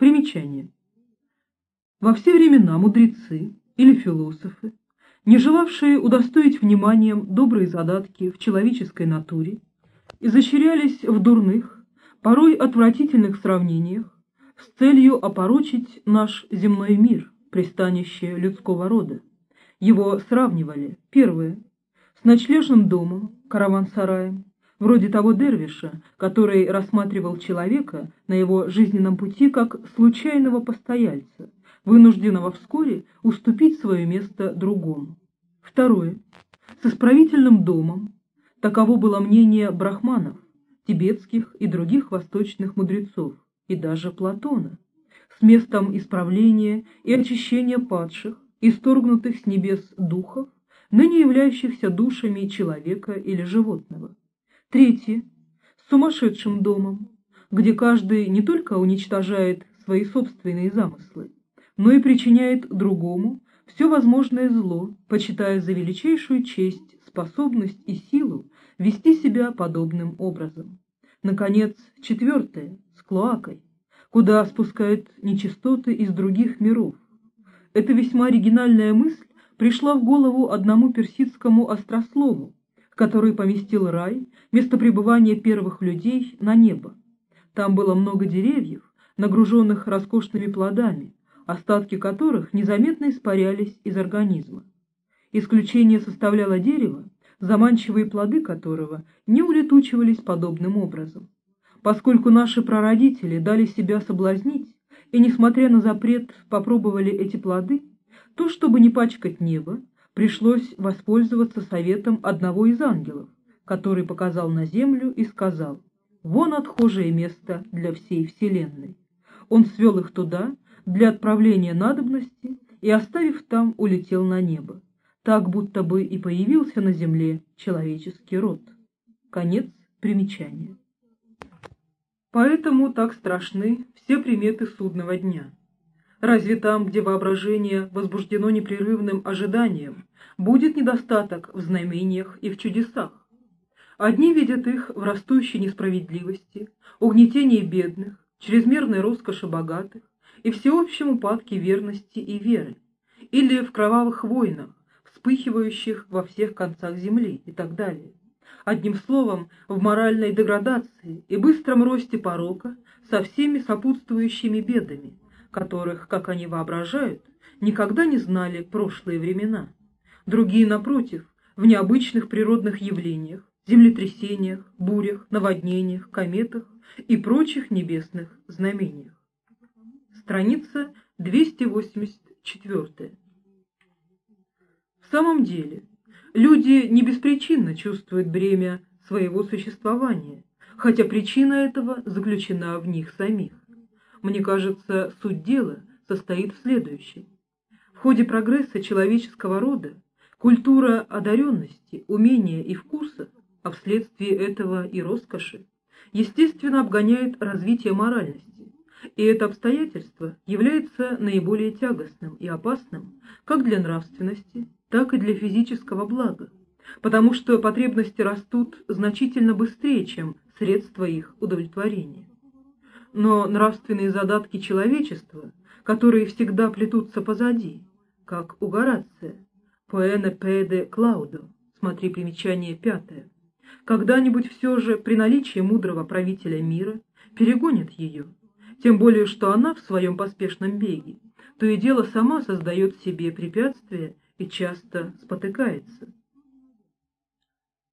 Примечание. Во все времена мудрецы или философы, не желавшие удостоить вниманием добрые задатки в человеческой натуре, изощрялись в дурных, порой отвратительных сравнениях с целью опорочить наш земной мир, пристанище людского рода. Его сравнивали, первое, с ночлежным домом, караван-сараем, вроде того дервиша, который рассматривал человека на его жизненном пути как случайного постояльца, вынужденного вскоре уступить свое место другому. Второе. С исправительным домом, таково было мнение брахманов, тибетских и других восточных мудрецов, и даже Платона, с местом исправления и очищения падших, исторгнутых с небес духов, ныне являющихся душами человека или животного. Третье. С сумасшедшим домом, где каждый не только уничтожает свои собственные замыслы, но и причиняет другому все возможное зло, почитая за величайшую честь, способность и силу вести себя подобным образом. Наконец, четвертое, с клоакой, куда спускают нечистоты из других миров. Эта весьма оригинальная мысль пришла в голову одному персидскому острослову, который поместил рай, место пребывания первых людей, на небо. Там было много деревьев, нагруженных роскошными плодами, остатки которых незаметно испарялись из организма. Исключение составляло дерево, заманчивые плоды которого не улетучивались подобным образом. Поскольку наши прародители дали себя соблазнить и, несмотря на запрет, попробовали эти плоды, то, чтобы не пачкать небо, пришлось воспользоваться советом одного из ангелов, который показал на землю и сказал «Вон отхожее место для всей вселенной». Он свел их туда для отправления надобности и, оставив там, улетел на небо, так будто бы и появился на земле человеческий род. Конец примечания. Поэтому так страшны все приметы судного дня. Разве там, где воображение возбуждено непрерывным ожиданием, будет недостаток в знамениях и в чудесах? Одни видят их в растущей несправедливости, угнетении бедных, чрезмерной роскоши богатых и всеобщем упадке верности и веры, или в кровавых войнах, вспыхивающих во всех концах земли и так далее. Одним словом, в моральной деградации и быстром росте порока со всеми сопутствующими бедами, которых, как они воображают, никогда не знали прошлые времена. Другие, напротив, в необычных природных явлениях, землетрясениях, бурях, наводнениях, кометах и прочих небесных знамениях. Страница 284. В самом деле, люди не беспричинно чувствуют бремя своего существования, хотя причина этого заключена в них самих. Мне кажется, суть дела состоит в следующем. В ходе прогресса человеческого рода культура одаренности, умения и вкуса, а вследствие этого и роскоши, естественно обгоняет развитие моральности, и это обстоятельство является наиболее тягостным и опасным как для нравственности, так и для физического блага, потому что потребности растут значительно быстрее, чем средства их удовлетворения но нравственные задатки человечества, которые всегда плетутся позади, как у Горация, «Поэна педе Клаудо», смотри примечание пятое, когда-нибудь все же при наличии мудрого правителя мира перегонят ее, тем более что она в своем поспешном беге то и дело сама создает себе препятствия и часто спотыкается.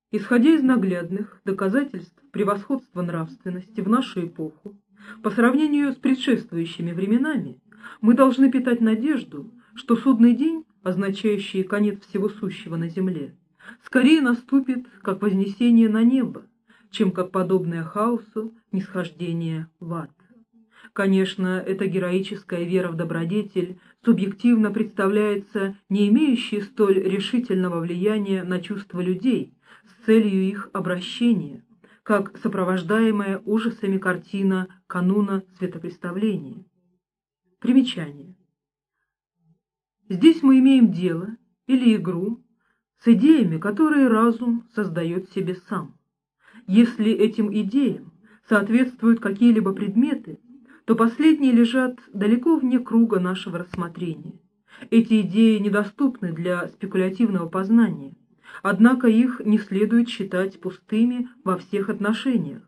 Исходя из наглядных доказательств превосходства нравственности в нашу эпоху, по сравнению с предшествующими временами, мы должны питать надежду, что судный день, означающий конец всего сущего на земле, скорее наступит как вознесение на небо, чем как подобное хаосу нисхождение в ад. Конечно, эта героическая вера в добродетель субъективно представляется не имеющей столь решительного влияния на чувства людей с целью их обращения, как сопровождаемая ужасами картина кануна светопреставления. Примечание. Здесь мы имеем дело или игру с идеями, которые разум создает себе сам. Если этим идеям соответствуют какие-либо предметы, то последние лежат далеко вне круга нашего рассмотрения. Эти идеи недоступны для спекулятивного познания, однако их не следует считать пустыми во всех отношениях.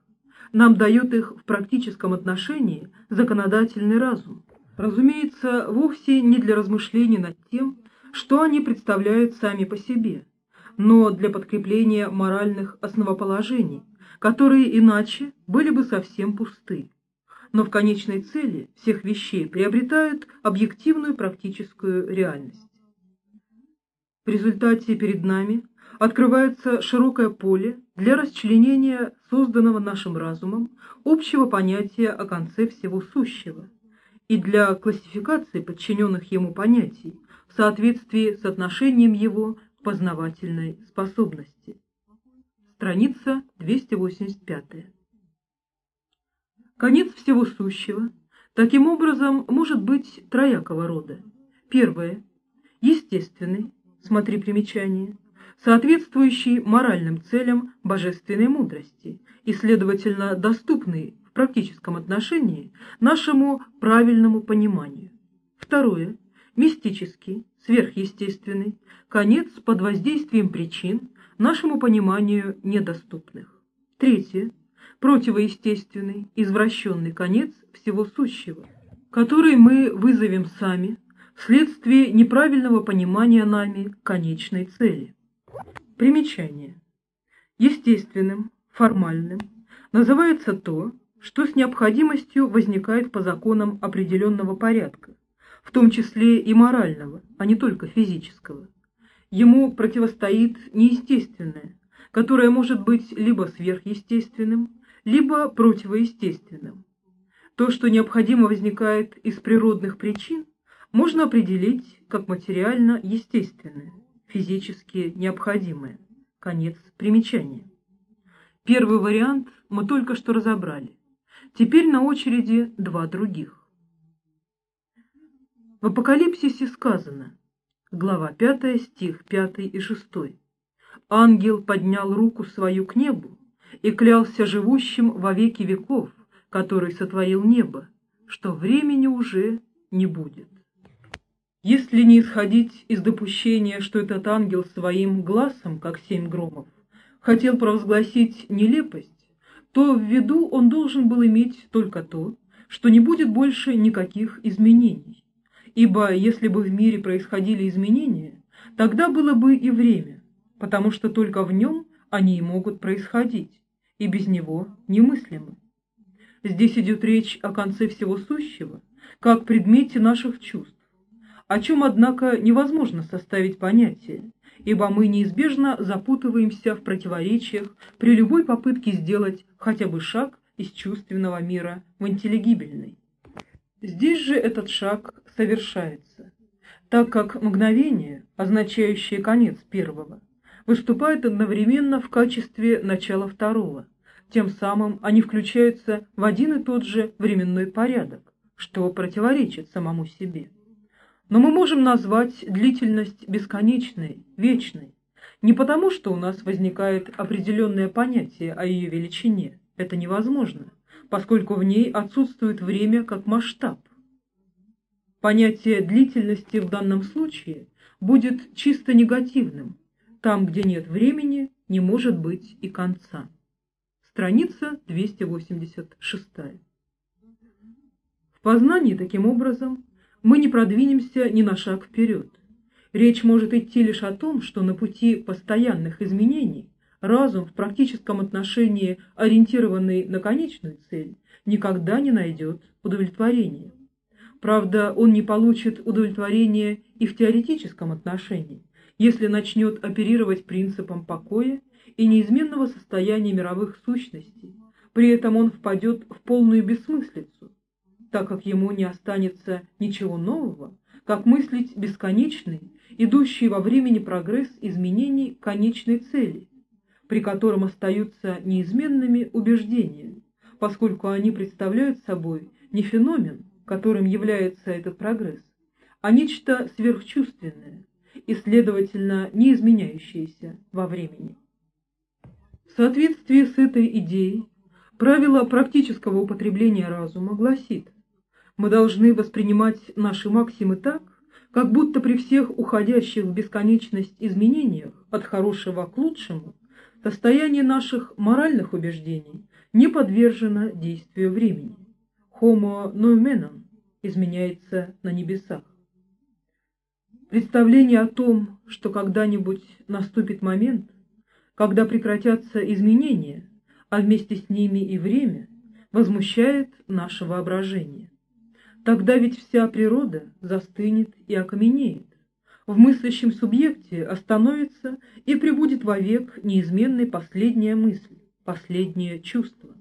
Нам дает их в практическом отношении законодательный разум. Разумеется, вовсе не для размышлений над тем, что они представляют сами по себе, но для подкрепления моральных основоположений, которые иначе были бы совсем пусты но в конечной цели всех вещей приобретают объективную практическую реальность. В результате перед нами открывается широкое поле для расчленения созданного нашим разумом общего понятия о конце всего сущего и для классификации подчиненных ему понятий в соответствии с отношением его к познавательной способности. Страница 285. Конец всего сущего, таким образом, может быть троякого рода. Первое – естественный, смотри примечание, соответствующий моральным целям божественной мудрости и, следовательно, доступный в практическом отношении нашему правильному пониманию. Второе – мистический, сверхъестественный, конец под воздействием причин нашему пониманию недоступных. Третье противоестественный, извращенный конец всего сущего, который мы вызовем сами вследствие неправильного понимания нами конечной цели. Примечание. Естественным, формальным называется то, что с необходимостью возникает по законам определенного порядка, в том числе и морального, а не только физического. Ему противостоит неестественное, которое может быть либо сверхъестественным, либо противоестественным. То, что необходимо возникает из природных причин, можно определить как материально-естественное, физически необходимое. Конец примечания. Первый вариант мы только что разобрали. Теперь на очереди два других. В Апокалипсисе сказано, глава 5, стих 5 и 6. «Ангел поднял руку свою к небу и клялся живущим во веки веков, который сотворил небо, что времени уже не будет. Если не исходить из допущения, что этот ангел своим глазом, как семь громов, хотел провозгласить нелепость, то в виду он должен был иметь только то, что не будет больше никаких изменений. Ибо если бы в мире происходили изменения, тогда было бы и время, потому что только в нем они и могут происходить, и без него немыслимы. Здесь идет речь о конце всего сущего, как предмете наших чувств, о чем, однако, невозможно составить понятие, ибо мы неизбежно запутываемся в противоречиях при любой попытке сделать хотя бы шаг из чувственного мира в интеллигибельный. Здесь же этот шаг совершается, так как мгновение, означающее конец первого, выступают одновременно в качестве начала второго. Тем самым они включаются в один и тот же временной порядок, что противоречит самому себе. Но мы можем назвать длительность бесконечной, вечной, не потому, что у нас возникает определенное понятие о ее величине, это невозможно, поскольку в ней отсутствует время как масштаб. Понятие длительности в данном случае будет чисто негативным, там, где нет времени, не может быть и конца. Страница 286. В познании, таким образом, мы не продвинемся ни на шаг вперед. Речь может идти лишь о том, что на пути постоянных изменений разум в практическом отношении, ориентированный на конечную цель, никогда не найдет удовлетворения. Правда, он не получит удовлетворения и в теоретическом отношении если начнет оперировать принципом покоя и неизменного состояния мировых сущностей, при этом он впадет в полную бессмыслицу, так как ему не останется ничего нового, как мыслить бесконечный, идущий во времени прогресс изменений конечной цели, при котором остаются неизменными убеждения, поскольку они представляют собой не феномен, которым является этот прогресс, а нечто сверхчувственное, и, следовательно, не изменяющиеся во времени. В соответствии с этой идеей, правило практического употребления разума гласит, Мы должны воспринимать наши максимы так, как будто при всех уходящих в бесконечность изменениях от хорошего к лучшему состояние наших моральных убеждений не подвержено действию времени. Homo noumenon изменяется на небесах. Представление о том, что когда-нибудь наступит момент, когда прекратятся изменения, а вместе с ними и время, возмущает наше воображение. Тогда ведь вся природа застынет и окаменеет. В мыслящем субъекте остановится и прибудет вовек неизменной последняя мысль, последнее чувство.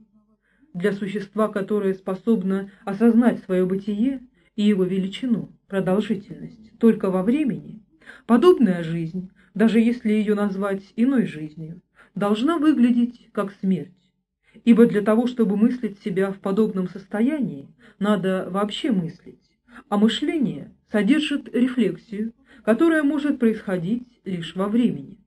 Для существа, которое способно осознать свое бытие и его величину, продолжительность, только во времени, подобная жизнь, даже если ее назвать иной жизнью, должна выглядеть как смерть ибо для того, чтобы мыслить себя в подобном состоянии, надо вообще мыслить, а мышление содержит рефлексию, которая может происходить лишь во времени.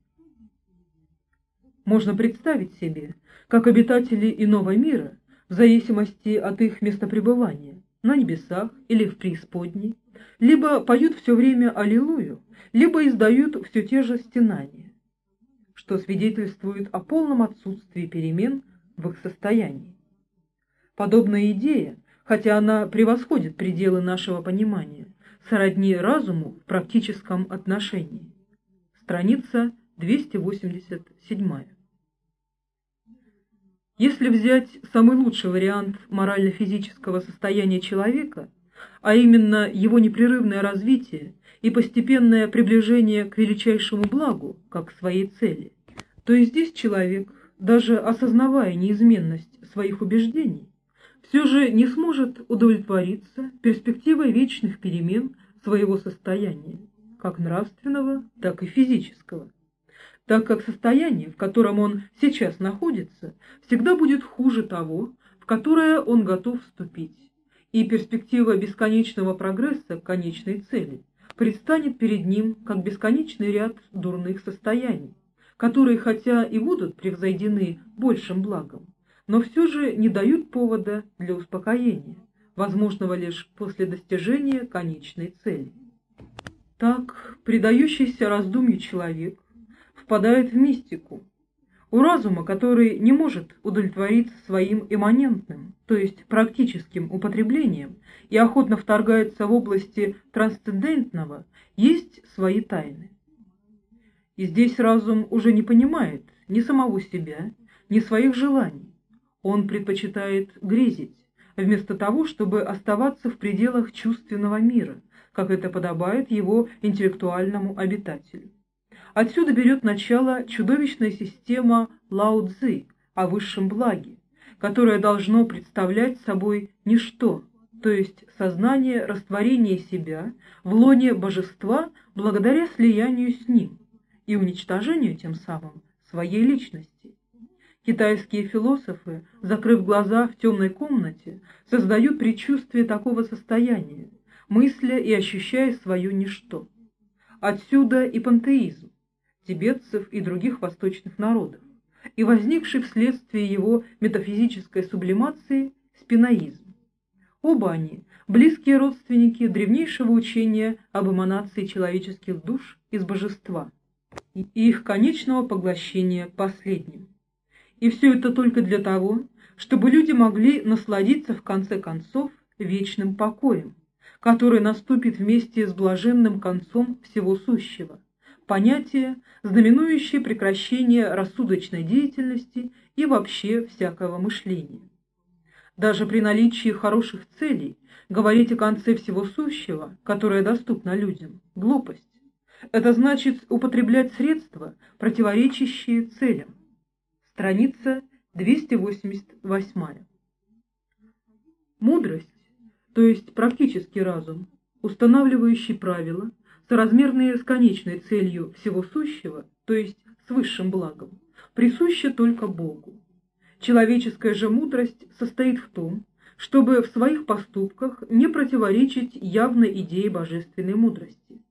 Можно представить себе, как обитатели иного мира, в зависимости от их местопребывания, на небесах или в преисподней, либо поют все время Аллилуйю, либо издают все те же стенания, что свидетельствует о полном отсутствии перемен в их состоянии. Подобная идея, хотя она превосходит пределы нашего понимания, сродни разуму в практическом отношении. Страница 287. Если взять самый лучший вариант морально-физического состояния человека, а именно его непрерывное развитие и постепенное приближение к величайшему благу, как к своей цели, то и здесь человек даже осознавая неизменность своих убеждений, все же не сможет удовлетвориться перспективой вечных перемен своего состояния, как нравственного, так и физического, так как состояние, в котором он сейчас находится, всегда будет хуже того, в которое он готов вступить, и перспектива бесконечного прогресса к конечной цели предстанет перед ним как бесконечный ряд дурных состояний, которые хотя и будут превзойдены большим благом, но все же не дают повода для успокоения, возможного лишь после достижения конечной цели. Так, предающийся раздумью человек впадает в мистику, у разума, который не может удовлетвориться своим имманентным, то есть практическим употреблением и охотно вторгается в области трансцендентного, есть свои тайны. И здесь разум уже не понимает ни самого себя, ни своих желаний. Он предпочитает грезить, вместо того, чтобы оставаться в пределах чувственного мира, как это подобает его интеллектуальному обитателю. Отсюда берет начало чудовищная система Лао Цзы о высшем благе, которое должно представлять собой ничто, то есть сознание растворения себя в лоне божества благодаря слиянию с ним и уничтожению тем самым своей личности. Китайские философы, закрыв глаза в темной комнате, создают предчувствие такого состояния, мысля и ощущая свое ничто. Отсюда и пантеизм тибетцев и других восточных народов, и возникший вследствие его метафизической сублимации спиноизм. Оба они – близкие родственники древнейшего учения об эманации человеческих душ из божества – и их конечного поглощения последним. И все это только для того, чтобы люди могли насладиться в конце концов вечным покоем, который наступит вместе с блаженным концом всего сущего, понятие, знаменующее прекращение рассудочной деятельности и вообще всякого мышления. Даже при наличии хороших целей говорить о конце всего сущего, которое доступно людям, глупость. Это значит употреблять средства, противоречащие целям. Страница 288. Мудрость, то есть практический разум, устанавливающий правила, соразмерные с конечной целью всего сущего, то есть с высшим благом, присуща только Богу. Человеческая же мудрость состоит в том, чтобы в своих поступках не противоречить явной идее божественной мудрости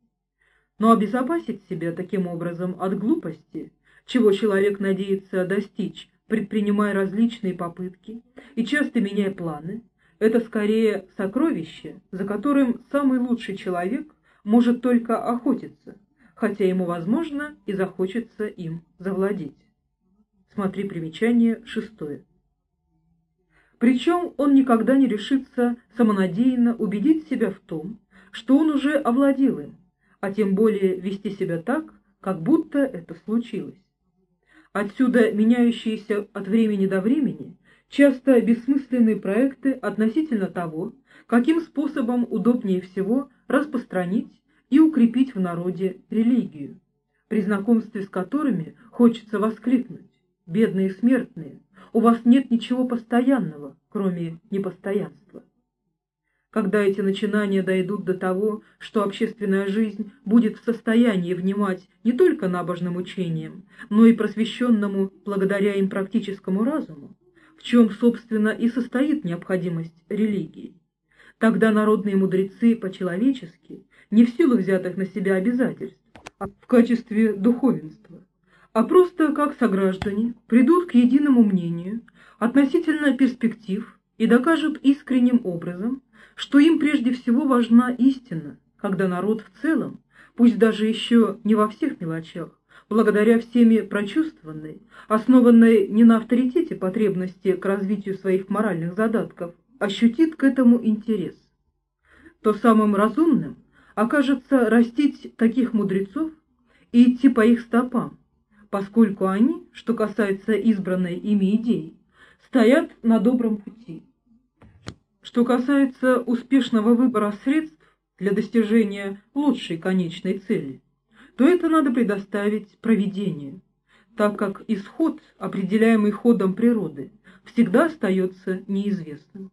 но обезопасить себя таким образом от глупости, чего человек надеется достичь, предпринимая различные попытки и часто меняя планы, Это скорее сокровище, за которым самый лучший человек может только охотиться, хотя ему, возможно, и захочется им завладеть. Смотри примечание шестое. Причем он никогда не решится самонадеянно убедить себя в том, что он уже овладел им, а тем более вести себя так, как будто это случилось. Отсюда меняющиеся от времени до времени часто бессмысленные проекты относительно того, каким способом удобнее всего распространить и укрепить в народе религию, при знакомстве с которыми хочется воскликнуть «Бедные смертные, у вас нет ничего постоянного, кроме непостоянства». Когда эти начинания дойдут до того, что общественная жизнь будет в состоянии внимать не только набожным учениям, но и просвещенному благодаря им практическому разуму, в чем, собственно, и состоит необходимость религии, тогда народные мудрецы по-человечески, не в силу взятых на себя обязательств, а в качестве духовенства, а просто как сограждане придут к единому мнению относительно перспектив и докажут искренним образом, что им прежде всего важна истина, когда народ в целом, пусть даже еще не во всех мелочах, благодаря всеми прочувствованной, основанной не на авторитете потребности к развитию своих моральных задатков, ощутит к этому интерес, то самым разумным окажется растить таких мудрецов и идти по их стопам, поскольку они, что касается избранной ими идеи, стоят на добром пути. Что касается успешного выбора средств для достижения лучшей конечной цели, то это надо предоставить проведению, так как исход, определяемый ходом природы, всегда остается неизвестным.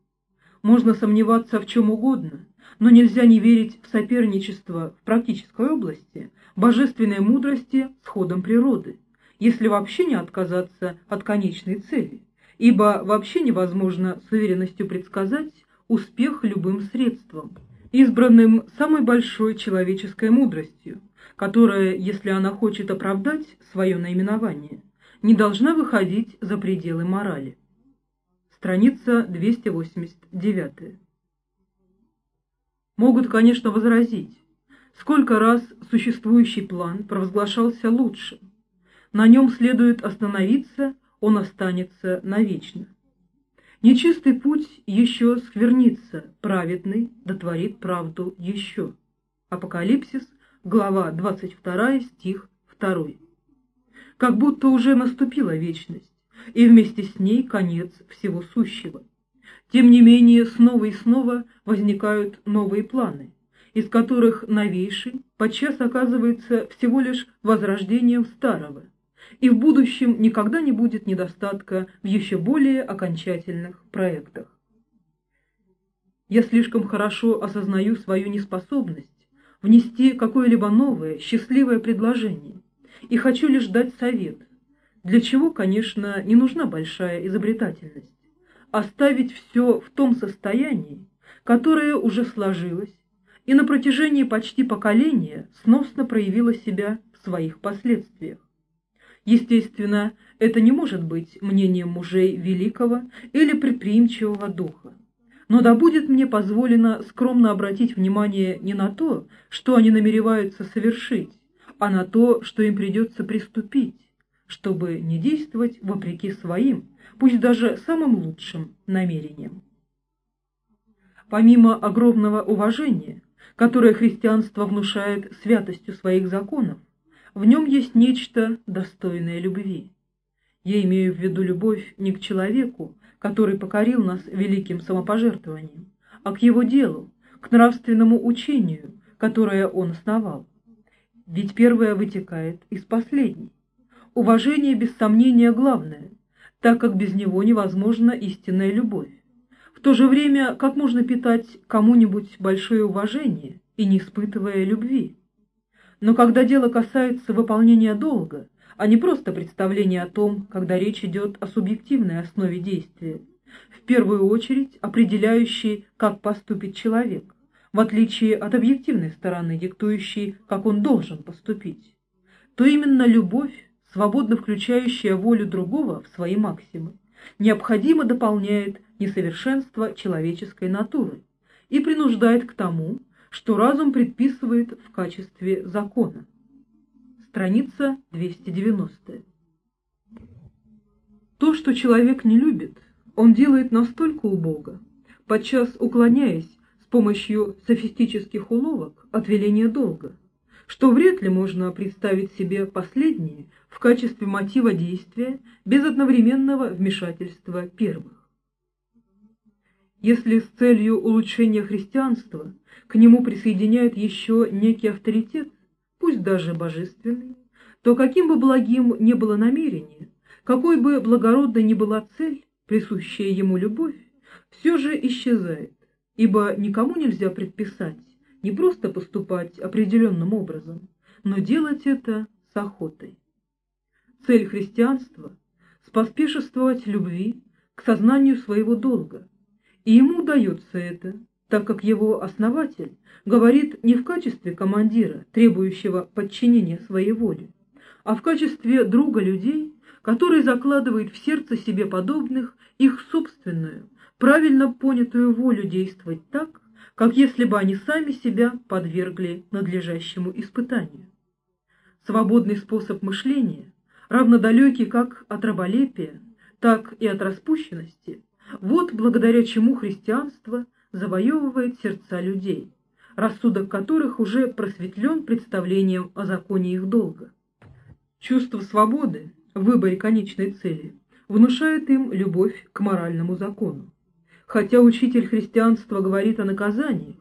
Можно сомневаться в чем угодно, но нельзя не верить в соперничество в практической области божественной мудрости с ходом природы, если вообще не отказаться от конечной цели ибо вообще невозможно с уверенностью предсказать успех любым средством, избранным самой большой человеческой мудростью, которая, если она хочет оправдать свое наименование, не должна выходить за пределы морали. Страница 289. Могут, конечно, возразить, сколько раз существующий план провозглашался лучше. На нем следует остановиться – он останется навечно. Нечистый путь еще сквернится, праведный дотворит правду еще. Апокалипсис, глава 22, стих 2. Как будто уже наступила вечность, и вместе с ней конец всего сущего. Тем не менее, снова и снова возникают новые планы, из которых новейший подчас оказывается всего лишь возрождением старого – и в будущем никогда не будет недостатка в еще более окончательных проектах. Я слишком хорошо осознаю свою неспособность внести какое-либо новое, счастливое предложение и хочу лишь дать совет, для чего, конечно, не нужна большая изобретательность, оставить все в том состоянии, которое уже сложилось и на протяжении почти поколения сносно проявило себя в своих последствиях. Естественно, это не может быть мнением мужей великого или предприимчивого духа. Но да будет мне позволено скромно обратить внимание не на то, что они намереваются совершить, а на то, что им придется приступить, чтобы не действовать вопреки своим, пусть даже самым лучшим намерениям. Помимо огромного уважения, которое христианство внушает святостью своих законов, в нем есть нечто достойное любви. Я имею в виду любовь не к человеку, который покорил нас великим самопожертвованием, а к его делу, к нравственному учению, которое он основал. Ведь первое вытекает из последней. Уважение без сомнения главное, так как без него невозможна истинная любовь. В то же время, как можно питать кому-нибудь большое уважение и не испытывая любви? Но когда дело касается выполнения долга, а не просто представления о том, когда речь идет о субъективной основе действия, в первую очередь определяющей, как поступит человек, в отличие от объективной стороны, диктующей, как он должен поступить, то именно любовь, свободно включающая волю другого в свои максимы, необходимо дополняет несовершенство человеческой натуры и принуждает к тому, что разум предписывает в качестве закона. Страница 290. То, что человек не любит, он делает настолько убого, подчас уклоняясь с помощью софистических уловок от веления долга, что вряд ли можно представить себе последние в качестве мотива действия без одновременного вмешательства первых. Если с целью улучшения христианства к нему присоединяют еще некий авторитет, пусть даже божественный, то каким бы благим ни было намерение, какой бы благородной ни была цель, присущая ему любовь, все же исчезает, ибо никому нельзя предписать не просто поступать определенным образом, но делать это с охотой. Цель христианства – споспешествовать любви к сознанию своего долга – и ему удается это, так как его основатель говорит не в качестве командира, требующего подчинения своей воле, а в качестве друга людей, который закладывает в сердце себе подобных их собственную, правильно понятую волю действовать так, как если бы они сами себя подвергли надлежащему испытанию. Свободный способ мышления, равнодалекий как от раболепия, так и от распущенности, вот благодаря чему христианство завоевывает сердца людей, рассудок которых уже просветлен представлением о законе их долга. Чувство свободы в выборе конечной цели внушает им любовь к моральному закону. Хотя учитель христианства говорит о наказаниях,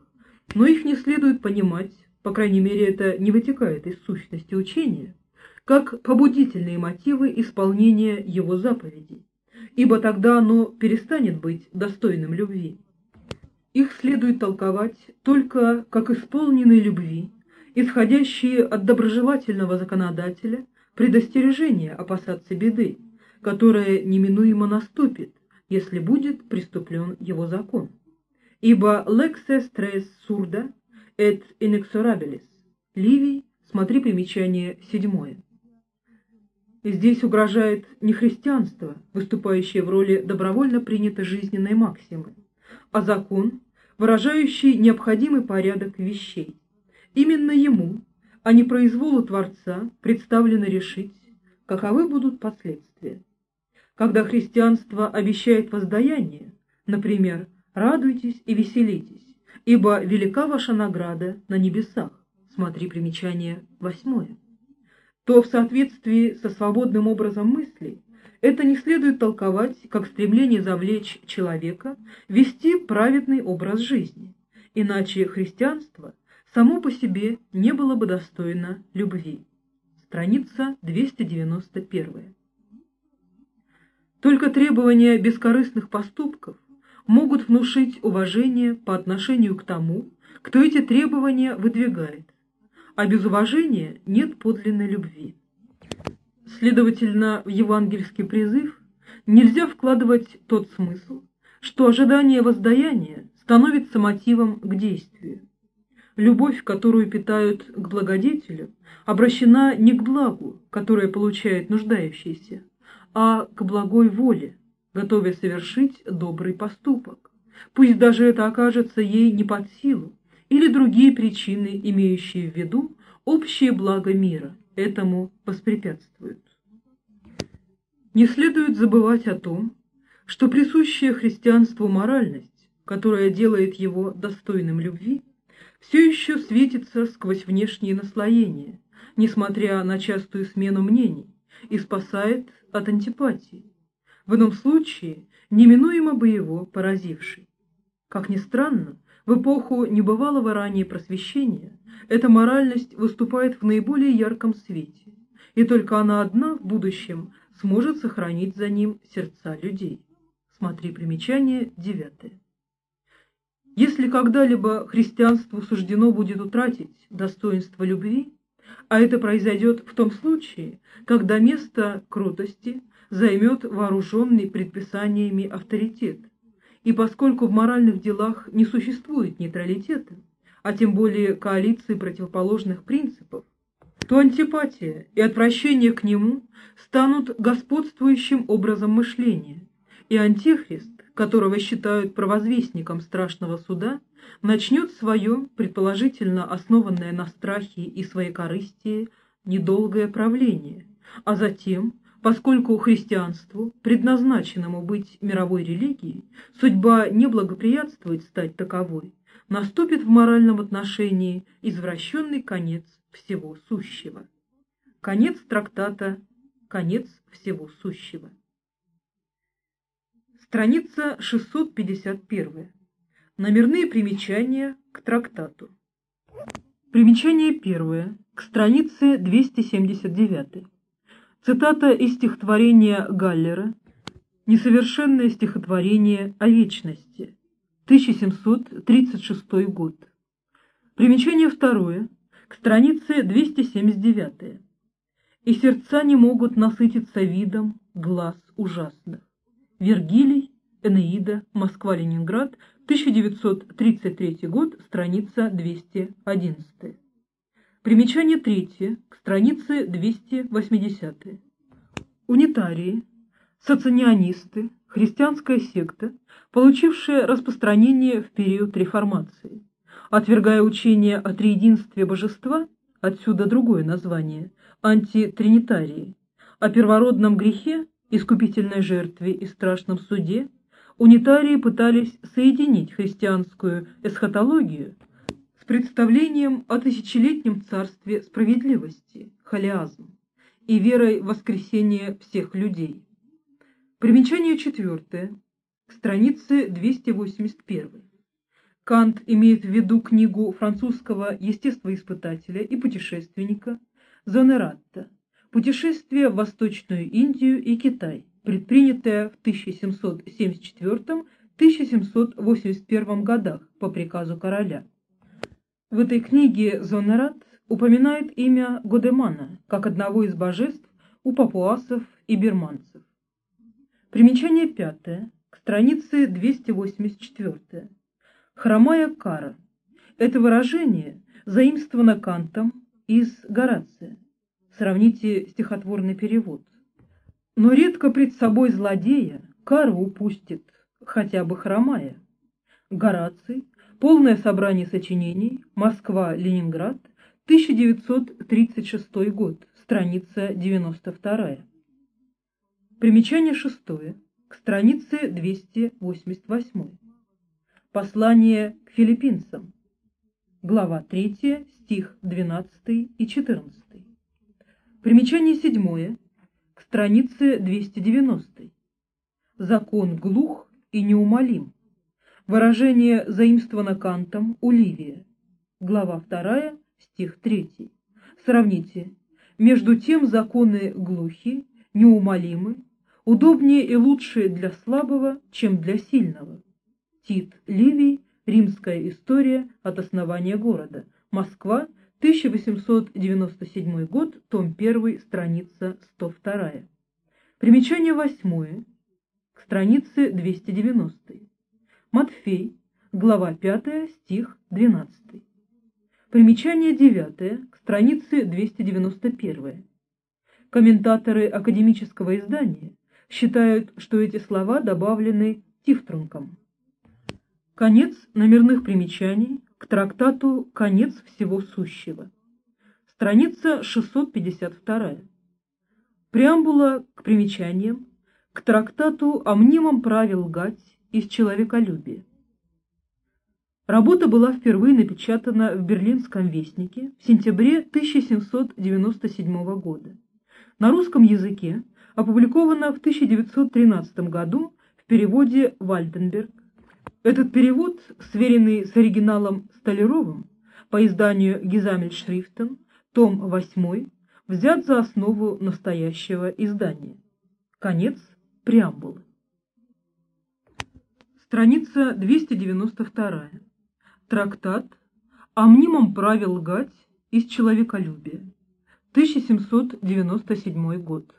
но их не следует понимать, по крайней мере это не вытекает из сущности учения, как побудительные мотивы исполнения его заповедей ибо тогда оно перестанет быть достойным любви. Их следует толковать только как исполненные любви, исходящие от доброжелательного законодателя, предостережения опасаться беды, которая неминуемо наступит, если будет преступлен его закон. Ибо lex est surda et inexorabilis. Ливий, смотри примечание седьмое. Здесь угрожает не христианство, выступающее в роли добровольно принятой жизненной максимы, а закон, выражающий необходимый порядок вещей. Именно ему, а не произволу Творца, представлено решить, каковы будут последствия. Когда христианство обещает воздаяние, например, «радуйтесь и веселитесь, ибо велика ваша награда на небесах», смотри примечание восьмое то в соответствии со свободным образом мыслей это не следует толковать как стремление завлечь человека вести праведный образ жизни, иначе христианство само по себе не было бы достойно любви. Страница 291. Только требования бескорыстных поступков могут внушить уважение по отношению к тому, кто эти требования выдвигает, а без уважения нет подлинной любви. Следовательно, в евангельский призыв нельзя вкладывать тот смысл, что ожидание воздаяния становится мотивом к действию. Любовь, которую питают к благодетелю, обращена не к благу, которое получает нуждающийся, а к благой воле, готовя совершить добрый поступок. Пусть даже это окажется ей не под силу, или другие причины, имеющие в виду общее благо мира, этому воспрепятствуют. Не следует забывать о том, что присущая христианству моральность, которая делает его достойным любви, все еще светится сквозь внешние наслоения, несмотря на частую смену мнений, и спасает от антипатии, в ином случае неминуемо бы его поразивший. Как ни странно, в эпоху небывалого ранее просвещения эта моральность выступает в наиболее ярком свете, и только она одна в будущем сможет сохранить за ним сердца людей. Смотри примечание девятое. Если когда-либо христианству суждено будет утратить достоинство любви, а это произойдет в том случае, когда место крутости займет вооруженный предписаниями авторитет – и поскольку в моральных делах не существует нейтралитета, а тем более коалиции противоположных принципов, то антипатия и отвращение к нему станут господствующим образом мышления, и антихрист, которого считают провозвестником страшного суда, начнет свое, предположительно основанное на страхе и своекорыстии, недолгое правление, а затем, поскольку христианству, предназначенному быть мировой религией, судьба не благоприятствует стать таковой, наступит в моральном отношении извращенный конец всего сущего. Конец трактата «Конец всего сущего». Страница 651. Номерные примечания к трактату. Примечание первое, к странице 279. Цитата из стихотворения Галлера «Несовершенное стихотворение о вечности», 1736 год. Примечание второе, к странице 279. «И сердца не могут насытиться видом глаз ужасных». Вергилий, Энеида, Москва-Ленинград, 1933 год, страница 211. Примечание третье, к странице 280. Унитарии, соционианисты, христианская секта, получившая распространение в период реформации. Отвергая учение о триединстве божества, отсюда другое название, антитринитарии, о первородном грехе, искупительной жертве и страшном суде, унитарии пытались соединить христианскую эсхатологию представлением о тысячелетнем царстве справедливости, халиазм, и верой в воскресение всех людей. Примечание четвертое, к странице 281. Кант имеет в виду книгу французского естествоиспытателя и путешественника Зонератта «Путешествие в Восточную Индию и Китай», предпринятое в 1774-1781 годах по приказу короля. В этой книге Зонерат упоминает имя Годемана как одного из божеств у папуасов и бирманцев. Примечание пятое, к странице 284. Хромая кара. Это выражение заимствовано Кантом из Горация. Сравните стихотворный перевод. Но редко пред собой злодея кару упустит, хотя бы хромая. Гораций, полное собрание сочинений, Москва, Ленинград, 1936 год, страница 92. Примечание шестое, к странице 288. Послание к филиппинцам, глава 3, стих 12 и 14. Примечание седьмое, к странице 290. Закон глух и неумолим. Выражение заимствовано Кантом у Ливия. Глава 2, стих 3. Сравните. Между тем законы глухи, неумолимы, удобнее и лучше для слабого, чем для сильного. Тит Ливий, Римская история от основания города. Москва, 1897 год, том 1, страница 102. Примечание 8, к странице 290. Матфей, глава 5, стих 12. Примечание 9, к странице 291. Комментаторы академического издания считают, что эти слова добавлены Тифтрунком. Конец номерных примечаний к трактату «Конец всего сущего». Страница 652. Преамбула к примечаниям к трактату о мнимом праве лгать из человеколюбия. Работа была впервые напечатана в Берлинском вестнике в сентябре 1797 года. На русском языке опубликована в 1913 году в переводе Вальденберг этот перевод, сверенный с оригиналом Столяровым по изданию Гизамельшрифтен, том 8, взят за основу настоящего издания. Конец преамбулы. Страница 292. Трактат о мнимом праве лгать из человеколюбия. 1797 год.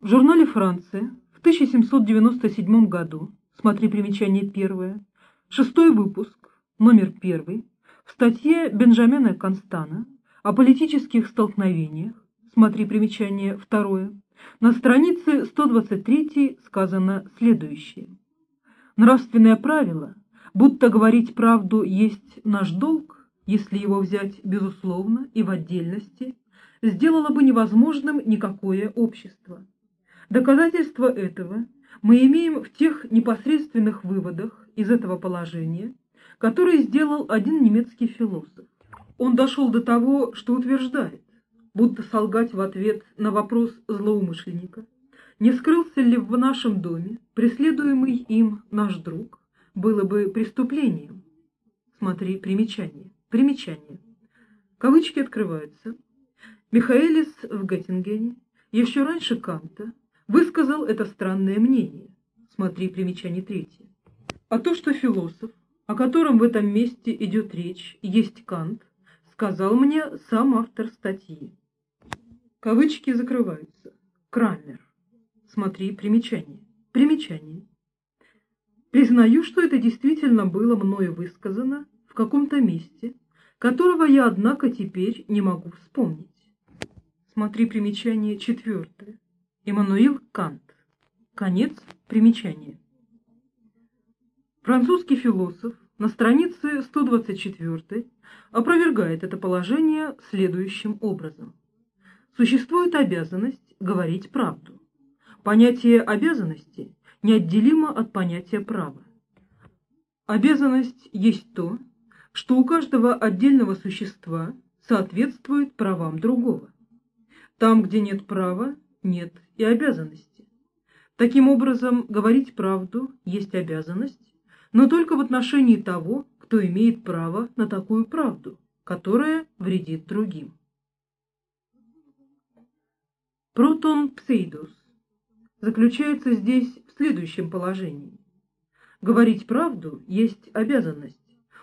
В журнале «Франция» в 1797 году Смотри примечание первое. Шестой выпуск, номер первый, в статье Бенджамина Констана о политических столкновениях смотри примечание второе, на странице 123 сказано следующее. Нравственное правило, будто говорить правду есть наш долг, если его взять безусловно и в отдельности, сделало бы невозможным никакое общество. Доказательство этого мы имеем в тех непосредственных выводах из этого положения, которые сделал один немецкий философ. Он дошел до того, что утверждает, будто солгать в ответ на вопрос злоумышленника, не скрылся ли в нашем доме преследуемый им наш друг, было бы преступлением. Смотри примечание. Примечание. Кавычки открываются. Михаэлис в Геттингене еще раньше Канта высказал это странное мнение. Смотри примечание третье. А то, что философ, о котором в этом месте идет речь, есть Кант, сказал мне сам автор статьи. Кавычки закрываются. Крамер. Смотри примечание. Примечание. Признаю, что это действительно было мною высказано в каком-то месте, которого я, однако, теперь не могу вспомнить. Смотри примечание четвертое. Эммануил Кант. Конец примечания. Французский философ на странице 124 опровергает это положение следующим образом. Существует обязанность говорить правду. Понятие обязанности неотделимо от понятия права. Обязанность есть то, что у каждого отдельного существа соответствует правам другого. Там, где нет права, нет и обязанности. Таким образом, говорить правду есть обязанность, но только в отношении того, кто имеет право на такую правду, которая вредит другим. Протон псейдус заключается здесь в следующем положении. Говорить правду есть обязанность,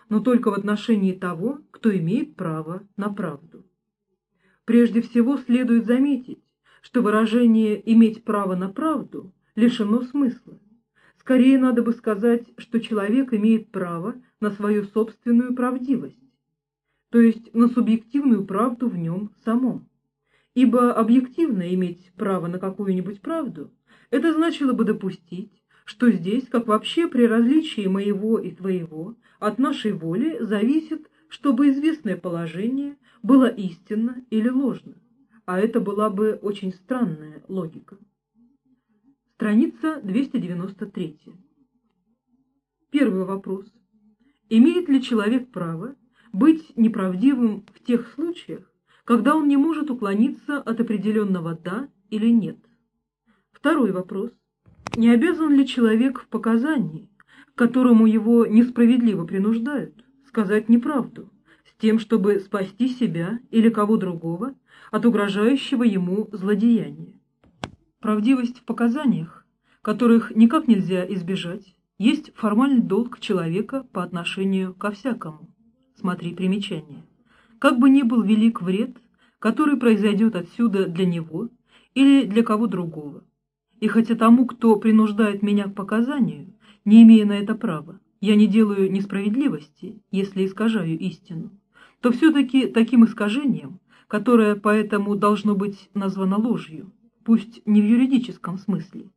но только в отношении того, кто имеет право на правду. Прежде всего следует заметить, что выражение «иметь право на правду» лишено смысла. Скорее надо бы сказать, что человек имеет право на свою собственную правдивость, то есть на субъективную правду в нем самом. Ибо объективно иметь право на какую-нибудь правду – это значило бы допустить, что здесь, как вообще при различии моего и твоего, от нашей воли зависит, чтобы известное положение было истинно или ложно, а это была бы очень странная логика. Страница 293. Первый вопрос. Имеет ли человек право быть неправдивым в тех случаях, когда он не может уклониться от определенного «да» или «нет»? Второй вопрос. Не обязан ли человек в показании, которому его несправедливо принуждают, сказать неправду, с тем, чтобы спасти себя или кого другого от угрожающего ему злодеяния? Правдивость в показаниях, которых никак нельзя избежать, есть формальный долг человека по отношению ко всякому. Смотри примечание. Как бы ни был велик вред, который произойдет отсюда для него или для кого другого, и хотя тому, кто принуждает меня к показанию, не имея на это права, я не делаю несправедливости, если искажаю истину, то все-таки таким искажением, которое поэтому должно быть названо ложью, пусть не в юридическом смысле,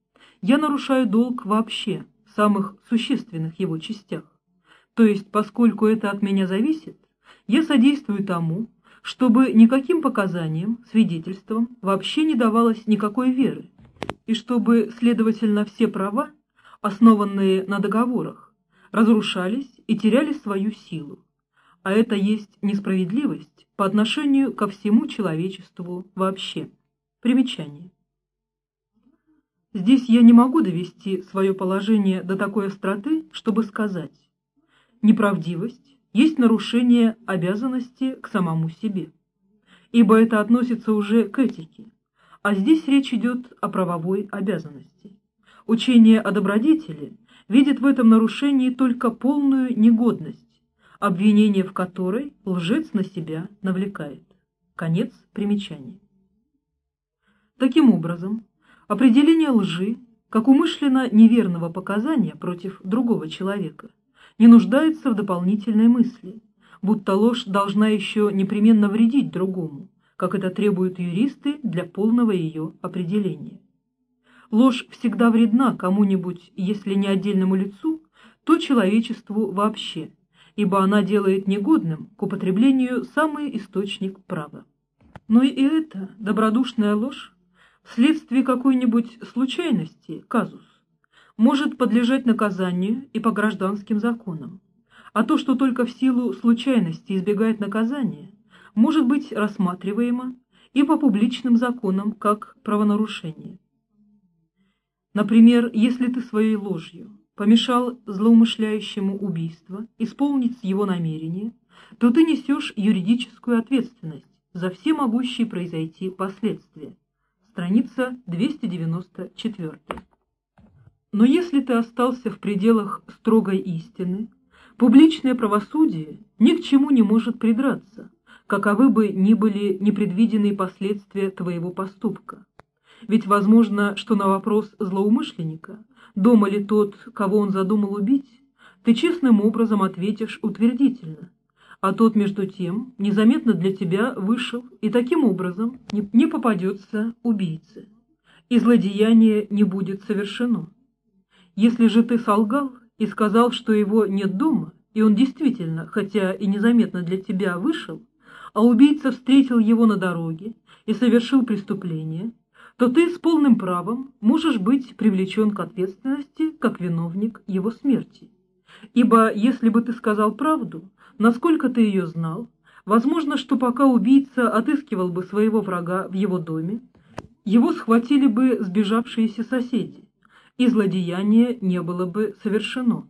я нарушаю долг вообще, в самых существенных его частях. То есть, поскольку это от меня зависит, я содействую тому, чтобы никаким показаниям, свидетельствам вообще не давалось никакой веры, и чтобы, следовательно, все права, основанные на договорах, разрушались и теряли свою силу. А это есть несправедливость по отношению ко всему человечеству вообще. Примечание. Здесь я не могу довести свое положение до такой остроты, чтобы сказать, неправдивость есть нарушение обязанности к самому себе, ибо это относится уже к этике, а здесь речь идет о правовой обязанности. Учение о добродетели видит в этом нарушении только полную негодность, обвинение в которой лжец на себя навлекает. Конец примечания. Таким образом, определение лжи как умышленно неверного показания против другого человека не нуждается в дополнительной мысли, будто ложь должна еще непременно вредить другому, как это требуют юристы для полного ее определения. Ложь всегда вредна кому-нибудь, если не отдельному лицу, то человечеству вообще, ибо она делает негодным к употреблению самый источник права. Но и эта добродушная ложь вследствие какой-нибудь случайности, казус, может подлежать наказанию и по гражданским законам, а то, что только в силу случайности избегает наказания, может быть рассматриваемо и по публичным законам как правонарушение. Например, если ты своей ложью помешал злоумышляющему убийство исполнить его намерение, то ты несешь юридическую ответственность за все могущие произойти последствия. Страница 294. Но если ты остался в пределах строгой истины, публичное правосудие ни к чему не может придраться, каковы бы ни были непредвиденные последствия твоего поступка. Ведь возможно, что на вопрос злоумышленника, дома ли тот, кого он задумал убить, ты честным образом ответишь утвердительно, а тот, между тем, незаметно для тебя вышел и таким образом не попадется убийце, и злодеяние не будет совершено. Если же ты солгал и сказал, что его нет дома, и он действительно, хотя и незаметно для тебя, вышел, а убийца встретил его на дороге и совершил преступление, то ты с полным правом можешь быть привлечен к ответственности как виновник его смерти. Ибо если бы ты сказал правду, насколько ты ее знал, возможно, что пока убийца отыскивал бы своего врага в его доме, его схватили бы сбежавшиеся соседи, и злодеяние не было бы совершено.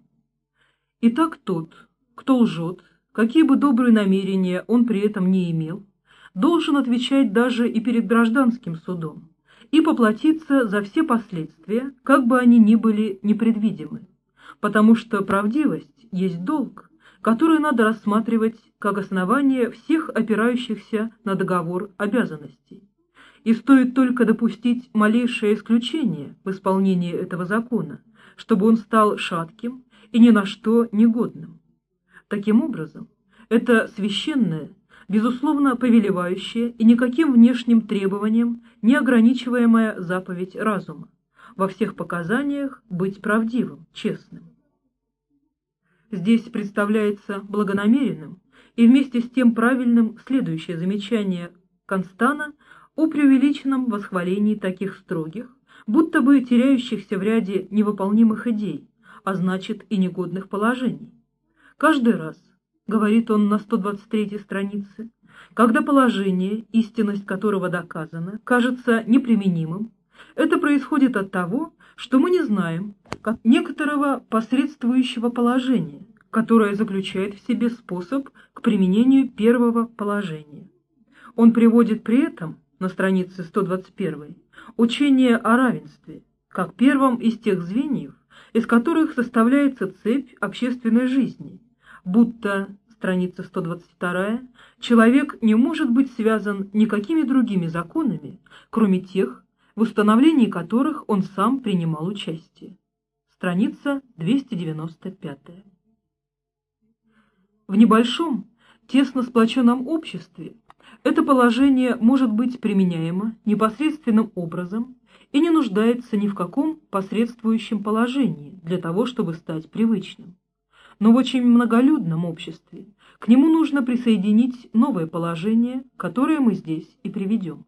Итак, тот, кто лжет, какие бы добрые намерения он при этом не имел, должен отвечать даже и перед гражданским судом и поплатиться за все последствия, как бы они ни были непредвидимы, потому что правдивость есть долг, которую надо рассматривать как основание всех опирающихся на договор обязанностей. И стоит только допустить малейшее исключение в исполнении этого закона, чтобы он стал шатким и ни на что негодным. Таким образом, это священное, безусловно повелевающая и никаким внешним требованием не ограничиваемая заповедь разума, во всех показаниях быть правдивым, честным здесь представляется благонамеренным и вместе с тем правильным следующее замечание Констана о преувеличенном восхвалении таких строгих, будто бы теряющихся в ряде невыполнимых идей, а значит и негодных положений. Каждый раз, говорит он на 123 странице, когда положение, истинность которого доказана, кажется неприменимым, это происходит от того, что мы не знаем некоторого посредствующего положения, которое заключает в себе способ к применению первого положения. Он приводит при этом на странице 121 учение о равенстве, как первом из тех звеньев, из которых составляется цепь общественной жизни, будто, страница 122, человек не может быть связан никакими другими законами, кроме тех, в установлении которых он сам принимал участие. Страница 295. В небольшом, тесно сплоченном обществе это положение может быть применяемо непосредственным образом и не нуждается ни в каком посредствующем положении для того, чтобы стать привычным. Но в очень многолюдном обществе к нему нужно присоединить новое положение, которое мы здесь и приведем.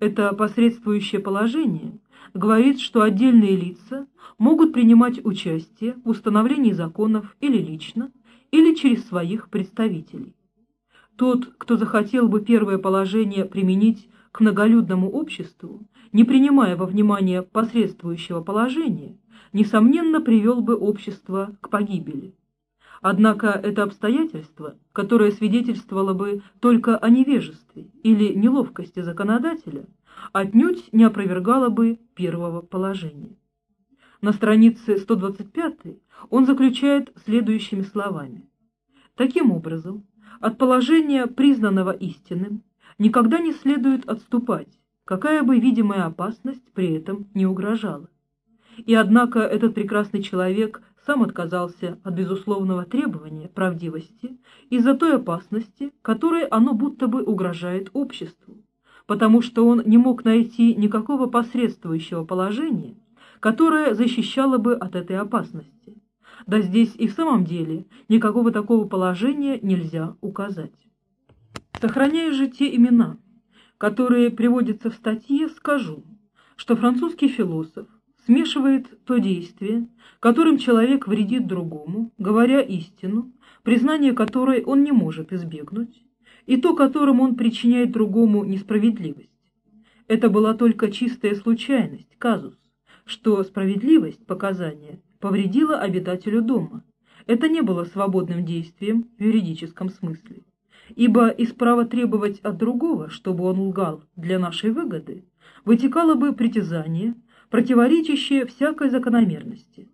Это посредствующее положение говорит, что отдельные лица могут принимать участие в установлении законов или лично, или через своих представителей. Тот, кто захотел бы первое положение применить к многолюдному обществу, не принимая во внимание посредствующего положения, несомненно привел бы общество к погибели. Однако это обстоятельство, которое свидетельствовало бы только о невежестве или неловкости законодателя, отнюдь не опровергало бы первого положения. На странице 125 он заключает следующими словами. Таким образом, от положения, признанного истинным, никогда не следует отступать, какая бы видимая опасность при этом не угрожала. и однако этот прекрасный человек сам отказался от безусловного требования правдивости из-за той опасности, которой оно будто бы угрожает обществу, потому что он не мог найти никакого посредствующего положения, которое защищало бы от этой опасности. Да здесь и в самом деле никакого такого положения нельзя указать. Сохраняя же те имена, которые приводятся в статье, скажу, что французский философ смешивает то действие, которым человек вредит другому, говоря истину, признание которой он не может избегнуть, и то, которым он причиняет другому несправедливость. Это была только чистая случайность, казус, что справедливость показания повредила обитателю дома. Это не было свободным действием в юридическом смысле. Ибо из права требовать от другого, чтобы он лгал для нашей выгоды, вытекало бы притязание, противоречащее всякой закономерности.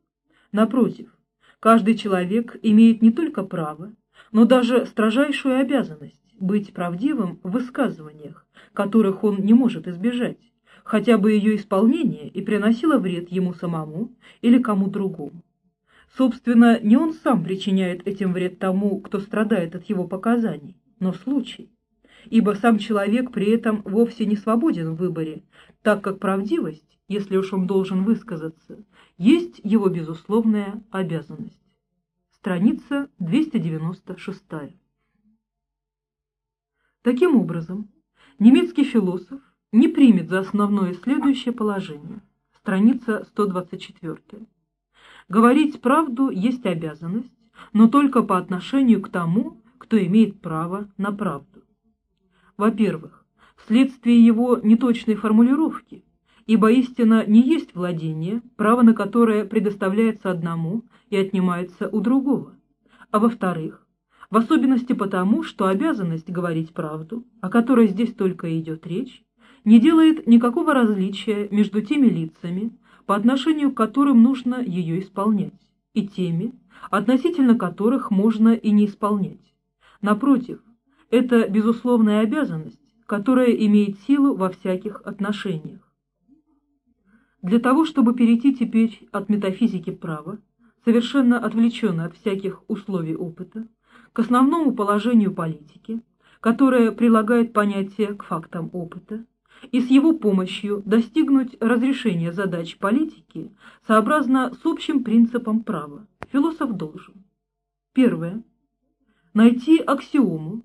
Напротив, каждый человек имеет не только право, но даже строжайшую обязанность быть правдивым в высказываниях, которых он не может избежать, хотя бы ее исполнение и приносило вред ему самому или кому другому. Собственно, не он сам причиняет этим вред тому, кто страдает от его показаний, но случай. Ибо сам человек при этом вовсе не свободен в выборе, так как правдивость, если уж он должен высказаться, есть его безусловная обязанность. Страница 296. Таким образом, немецкий философ не примет за основное следующее положение. Страница 124. Говорить правду есть обязанность, но только по отношению к тому, кто имеет право на правду. Во-первых, вследствие его неточной формулировки, ибо истина не есть владение, право на которое предоставляется одному и отнимается у другого. А во-вторых, в особенности потому, что обязанность говорить правду, о которой здесь только идет речь, не делает никакого различия между теми лицами, по отношению к которым нужно ее исполнять, и теми, относительно которых можно и не исполнять. Напротив, это безусловная обязанность, которая имеет силу во всяких отношениях. Для того, чтобы перейти теперь от метафизики права, совершенно отвлеченно от всяких условий опыта, к основному положению политики, которое прилагает понятие к фактам опыта, и с его помощью достигнуть разрешения задач политики сообразно с общим принципом права. Философ должен. Первое. Найти аксиому,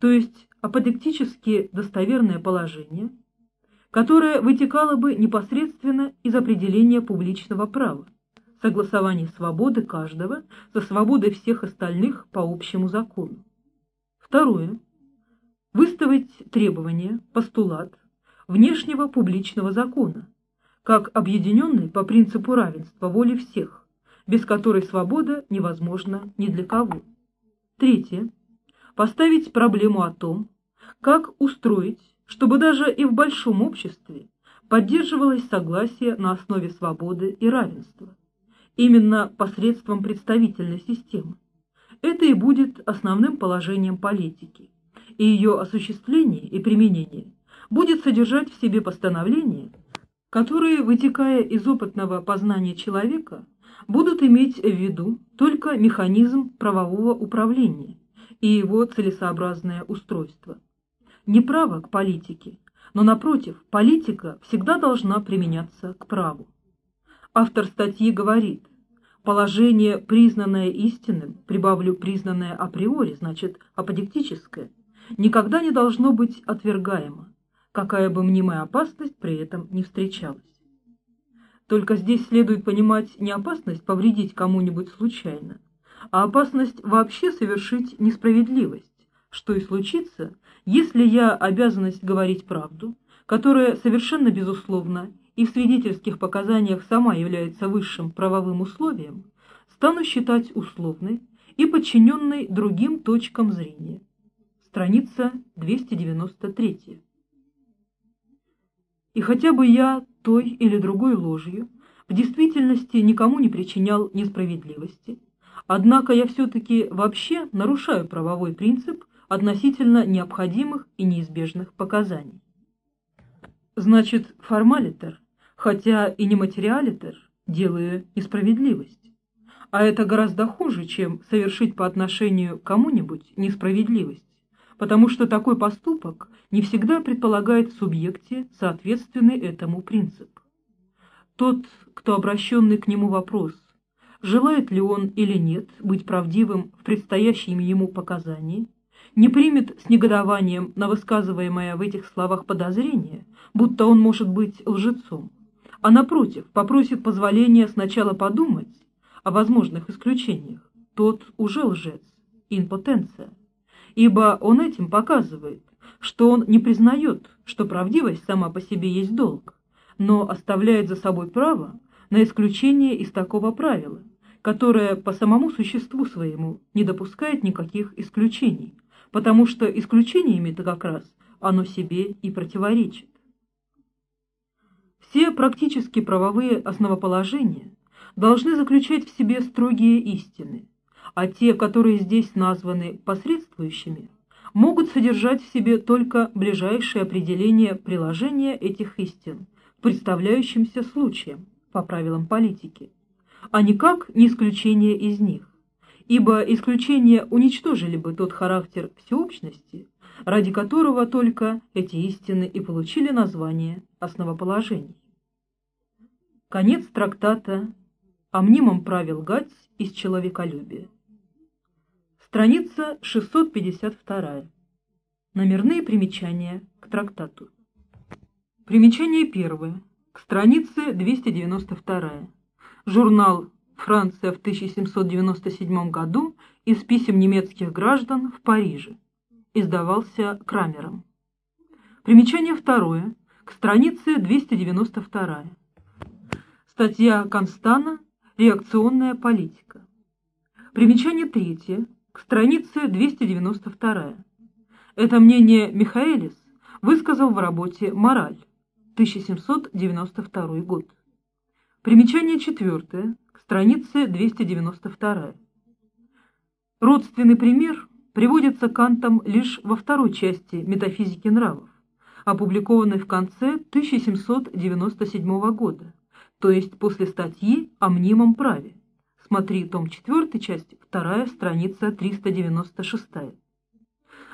то есть аподектически достоверное положение, которое вытекало бы непосредственно из определения публичного права, согласования свободы каждого со свободой всех остальных по общему закону. Второе. Выставить требования, постулат, внешнего публичного закона, как объединенный по принципу равенства воли всех, без которой свобода невозможна ни для кого. Третье. Поставить проблему о том, как устроить, чтобы даже и в большом обществе поддерживалось согласие на основе свободы и равенства, именно посредством представительной системы. Это и будет основным положением политики, и ее осуществление и применение будет содержать в себе постановления, которые, вытекая из опытного познания человека, будут иметь в виду только механизм правового управления и его целесообразное устройство. Не право к политике, но, напротив, политика всегда должна применяться к праву. Автор статьи говорит, положение, признанное истинным, прибавлю признанное априори, значит аподектическое, никогда не должно быть отвергаемо, какая бы мнимая опасность при этом не встречалась. Только здесь следует понимать не опасность повредить кому-нибудь случайно, а опасность вообще совершить несправедливость, что и случится, если я обязанность говорить правду, которая совершенно безусловно и в свидетельских показаниях сама является высшим правовым условием, стану считать условной и подчиненной другим точкам зрения. Страница 293. И хотя бы я той или другой ложью в действительности никому не причинял несправедливости, однако я все-таки вообще нарушаю правовой принцип относительно необходимых и неизбежных показаний. Значит, формалитер, хотя и не материалитер, делая несправедливость. А это гораздо хуже, чем совершить по отношению к кому-нибудь несправедливость, потому что такой поступок не всегда предполагает в субъекте соответственный этому принцип. Тот, кто обращенный к нему вопрос, желает ли он или нет быть правдивым в предстоящем ему показании, не примет с негодованием на высказываемое в этих словах подозрение, будто он может быть лжецом, а напротив попросит позволения сначала подумать о возможных исключениях, тот уже лжец, импотенция, ибо он этим показывает, что он не признает, что правдивость сама по себе есть долг, но оставляет за собой право на исключение из такого правила, которое по самому существу своему не допускает никаких исключений, потому что исключениями-то как раз оно себе и противоречит. Все практически правовые основоположения должны заключать в себе строгие истины, а те, которые здесь названы посредствующими, могут содержать в себе только ближайшее определение приложения этих истин представляющимся случаям по правилам политики, а никак не исключение из них, ибо исключения уничтожили бы тот характер всеобщности, ради которого только эти истины и получили название основоположений. Конец трактата о мнимом праве лгать из человеколюбия. Страница 652. Номерные примечания к трактату. Примечание первое. К странице 292. Журнал «Франция» в 1797 году из писем немецких граждан в Париже издавался Крамером. Примечание второе, к странице 292. Статья Констана «Реакционная политика». Примечание третье, к странице 292. Это мнение Михаэлис высказал в работе «Мораль», 1792 год. Примечание четвертое, к странице 292. Родственный пример приводится Кантом лишь во второй части «Метафизики нравов», опубликованной в конце 1797 года, то есть после статьи о мнимом праве. Смотри том 4, часть 2, страница 396.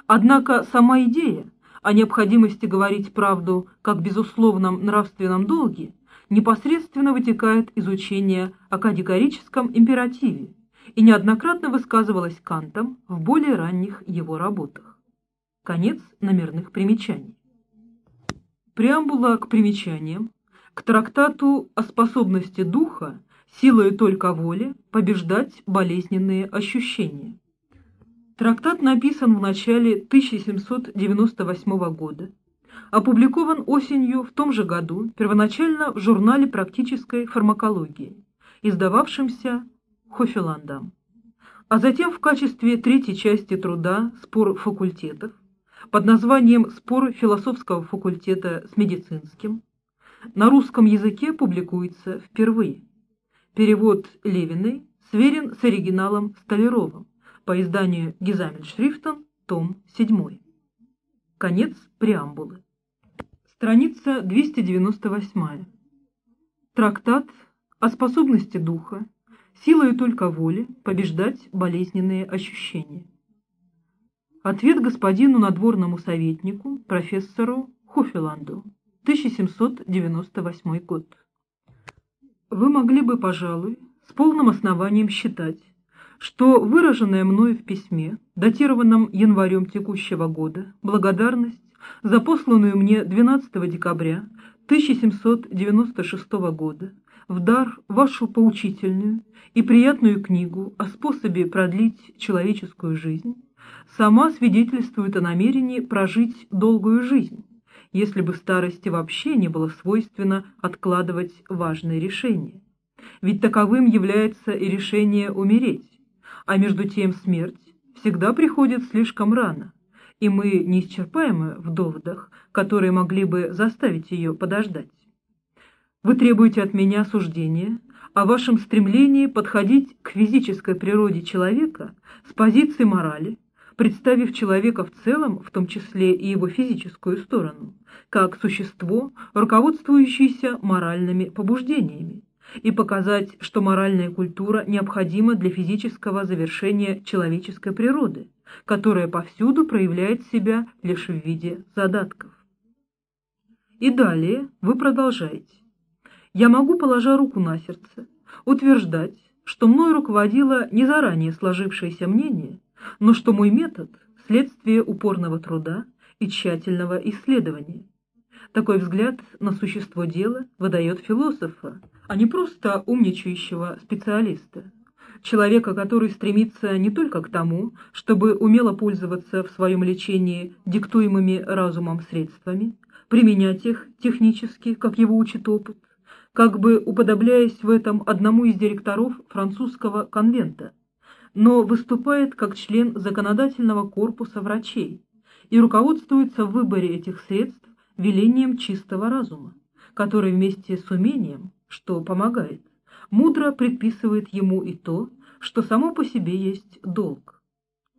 Однако сама идея о необходимости говорить правду как безусловном нравственном долге непосредственно вытекает из учения о категорическом императиве, и неоднократно высказывалась Кантом в более ранних его работах. Конец номерных примечаний. Преамбула к примечаниям, к трактату о способности духа силой только воли побеждать болезненные ощущения. Трактат написан в начале 1798 года, опубликован осенью в том же году первоначально в журнале практической фармакологии, издававшемся Хофеландом, а затем в качестве третьей части труда «Спор факультетов» под названием «Спор философского факультета с медицинским» на русском языке публикуется впервые. Перевод Левиной сверен с оригиналом Столяровым по изданию Гизамельшрифтом, том 7. Конец преамбулы. Страница 298. Трактат о способности духа силою только воли побеждать болезненные ощущения. Ответ господину надворному советнику, профессору Хофеланду, 1798 год. Вы могли бы, пожалуй, с полным основанием считать, что выраженная мною в письме, датированном январем текущего года, благодарность за посланную мне 12 декабря 1796 года в дар вашу поучительную и приятную книгу о способе продлить человеческую жизнь, сама свидетельствует о намерении прожить долгую жизнь, если бы старости вообще не было свойственно откладывать важные решения. Ведь таковым является и решение умереть, а между тем смерть всегда приходит слишком рано, и мы неисчерпаемы в доводах, которые могли бы заставить ее подождать. Вы требуете от меня суждения о вашем стремлении подходить к физической природе человека с позиции морали, представив человека в целом, в том числе и его физическую сторону, как существо, руководствующееся моральными побуждениями, и показать, что моральная культура необходима для физического завершения человеческой природы, которая повсюду проявляет себя лишь в виде задатков. И далее вы продолжаете. Я могу, положа руку на сердце, утверждать, что мной руководило не заранее сложившееся мнение, но что мой метод – следствие упорного труда и тщательного исследования. Такой взгляд на существо дела выдает философа, а не просто умничающего специалиста. Человека, который стремится не только к тому, чтобы умело пользоваться в своем лечении диктуемыми разумом средствами, применять их технически, как его учит опыт, как бы уподобляясь в этом одному из директоров французского конвента, но выступает как член законодательного корпуса врачей и руководствуется в выборе этих средств велением чистого разума, который вместе с умением, что помогает, мудро предписывает ему и то, что само по себе есть долг.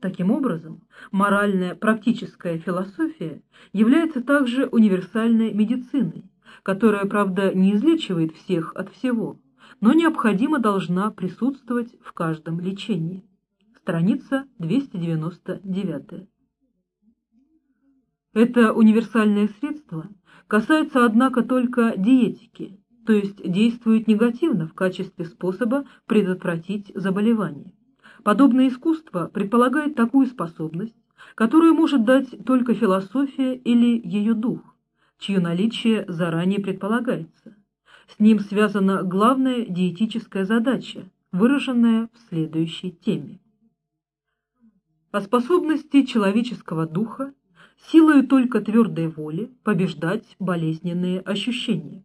Таким образом, моральная практическая философия является также универсальной медициной, которая, правда, не излечивает всех от всего, но необходимо должна присутствовать в каждом лечении. Страница 299. Это универсальное средство касается, однако, только диетики, то есть действует негативно в качестве способа предотвратить заболевание. Подобное искусство предполагает такую способность, которую может дать только философия или ее дух чье наличие заранее предполагается. С ним связана главная диетическая задача, выраженная в следующей теме. О способности человеческого духа силою только твердой воли побеждать болезненные ощущения.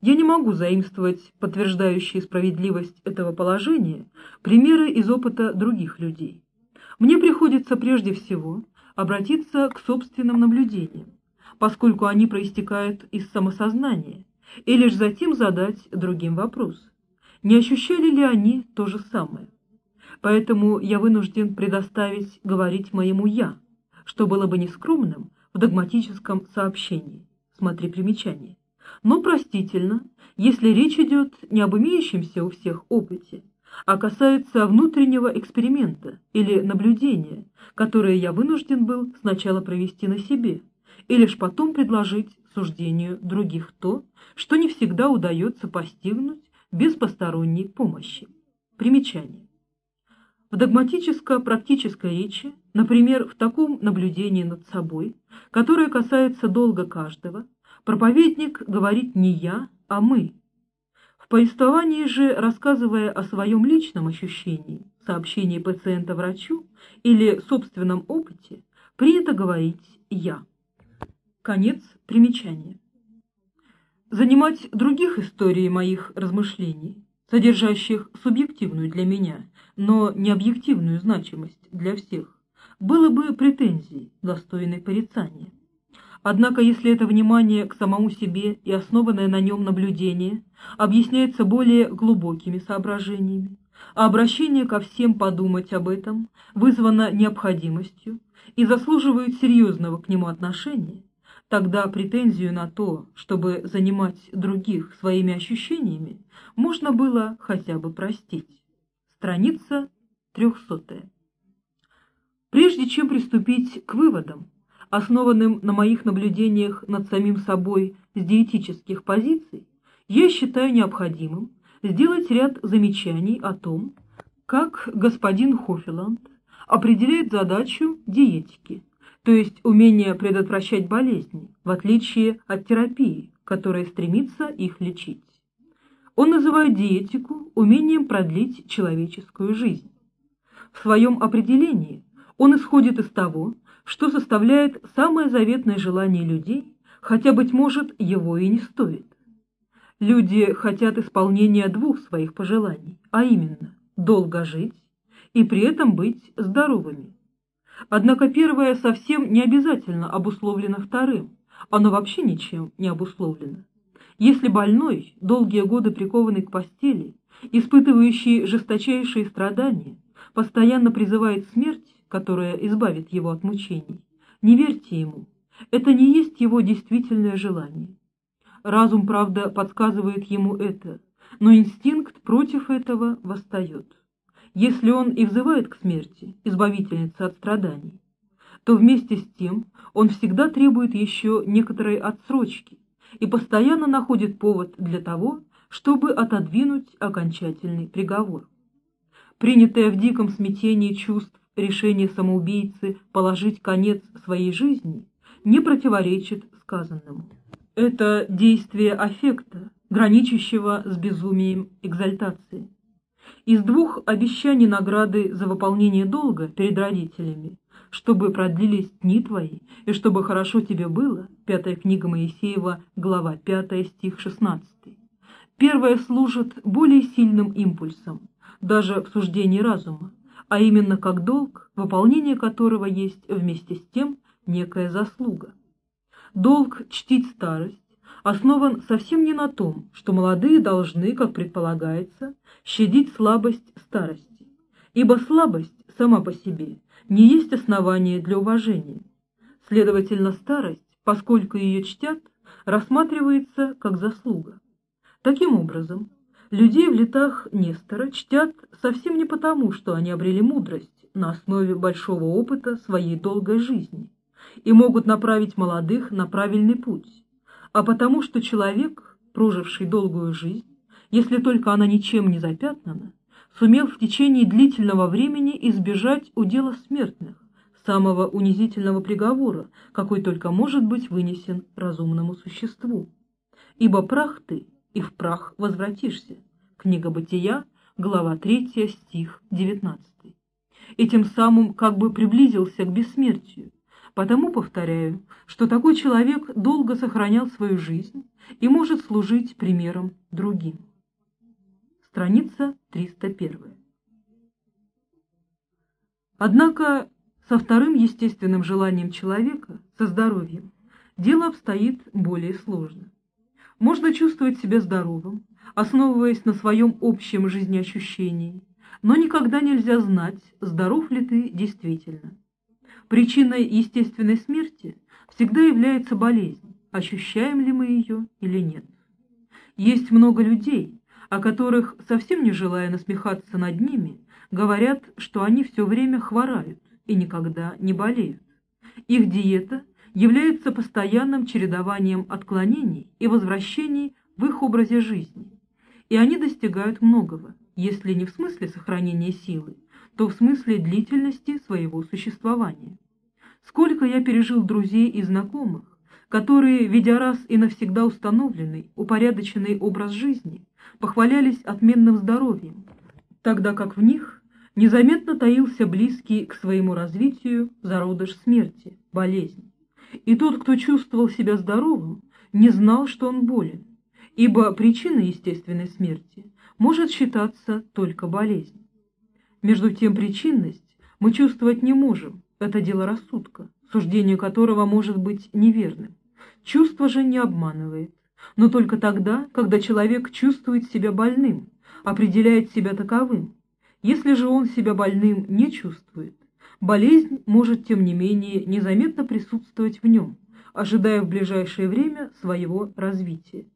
Я не могу заимствовать подтверждающие справедливость этого положения примеры из опыта других людей. Мне приходится прежде всего обратиться к собственным наблюдениям поскольку они проистекают из самосознания, и лишь затем задать другим вопрос, не ощущали ли они то же самое. Поэтому я вынужден предоставить говорить моему «я», что было бы нескромным в догматическом сообщении, смотри примечание, но простительно, если речь идет не об имеющемся у всех опыте, а касается внутреннего эксперимента или наблюдения, которое я вынужден был сначала провести на себе – и лишь потом предложить суждению других то, что не всегда удается постигнуть без посторонней помощи. Примечание. В догматическо-практической речи, например, в таком наблюдении над собой, которое касается долга каждого, проповедник говорит не «я», а «мы». В повествовании же, рассказывая о своем личном ощущении, сообщении пациента врачу или собственном опыте, принято говорить «я». Конец примечания. Занимать других историй моих размышлений, содержащих субъективную для меня, но не объективную значимость для всех, было бы претензией, достойной порицания. Однако, если это внимание к самому себе и основанное на нем наблюдение объясняется более глубокими соображениями, а обращение ко всем подумать об этом вызвано необходимостью и заслуживает серьезного к нему отношения, Тогда претензию на то, чтобы занимать других своими ощущениями, можно было хотя бы простить. Страница 300. Прежде чем приступить к выводам, основанным на моих наблюдениях над самим собой с диетических позиций, я считаю необходимым сделать ряд замечаний о том, как господин Хофиланд определяет задачу диетики – то есть умение предотвращать болезни, в отличие от терапии, которая стремится их лечить. Он называет диетику умением продлить человеческую жизнь. В своем определении он исходит из того, что составляет самое заветное желание людей, хотя, быть может, его и не стоит. Люди хотят исполнения двух своих пожеланий, а именно долго жить и при этом быть здоровыми. Однако первое совсем не обязательно обусловлено вторым, оно вообще ничем не обусловлено. Если больной, долгие годы прикованный к постели, испытывающий жесточайшие страдания, постоянно призывает смерть, которая избавит его от мучений, не верьте ему, это не есть его действительное желание. Разум, правда, подсказывает ему это, но инстинкт против этого восстает. Если он и взывает к смерти, избавительнице от страданий, то вместе с тем он всегда требует еще некоторой отсрочки и постоянно находит повод для того, чтобы отодвинуть окончательный приговор. Принятое в диком смятении чувств решение самоубийцы положить конец своей жизни не противоречит сказанному. Это действие аффекта, граничащего с безумием экзальтации. Из двух обещаний награды за выполнение долга перед родителями, чтобы продлились дни твои и чтобы хорошо тебе было, пятая книга Моисеева, глава 5, стих 16. Первое служит более сильным импульсом, даже в суждении разума, а именно как долг, выполнение которого есть вместе с тем некая заслуга. Долг чтить старость основан совсем не на том, что молодые должны, как предполагается, щадить слабость старости, ибо слабость сама по себе не есть основание для уважения. Следовательно, старость, поскольку ее чтят, рассматривается как заслуга. Таким образом, людей в летах Нестора чтят совсем не потому, что они обрели мудрость на основе большого опыта своей долгой жизни и могут направить молодых на правильный путь, а потому что человек, проживший долгую жизнь, если только она ничем не запятнана, сумел в течение длительного времени избежать удела смертных, самого унизительного приговора, какой только может быть вынесен разумному существу. Ибо прах ты, и в прах возвратишься. Книга Бытия, глава 3, стих 19. И тем самым как бы приблизился к бессмертию. Потому повторяю, что такой человек долго сохранял свою жизнь и может служить примером другим. Страница 301. Однако со вторым естественным желанием человека, со здоровьем, дело обстоит более сложно. Можно чувствовать себя здоровым, основываясь на своем общем жизнеощущении, но никогда нельзя знать, здоров ли ты действительно. Причиной естественной смерти всегда является болезнь, ощущаем ли мы ее или нет. Есть много людей, о которых, совсем не желая насмехаться над ними, говорят, что они все время хворают и никогда не болеют. Их диета является постоянным чередованием отклонений и возвращений в их образе жизни, и они достигают многого, если не в смысле сохранения силы, то в смысле длительности своего существования. Сколько я пережил друзей и знакомых, которые, ведя раз и навсегда установленный, упорядоченный образ жизни, похвалялись отменным здоровьем, тогда как в них незаметно таился близкий к своему развитию зародыш смерти, болезнь. И тот, кто чувствовал себя здоровым, не знал, что он болен, ибо причиной естественной смерти может считаться только болезнь. Между тем причинность мы чувствовать не можем, это дело рассудка, суждение которого может быть неверным. Чувство же не обманывает но только тогда, когда человек чувствует себя больным, определяет себя таковым. Если же он себя больным не чувствует, болезнь может, тем не менее, незаметно присутствовать в нем, ожидая в ближайшее время своего развития.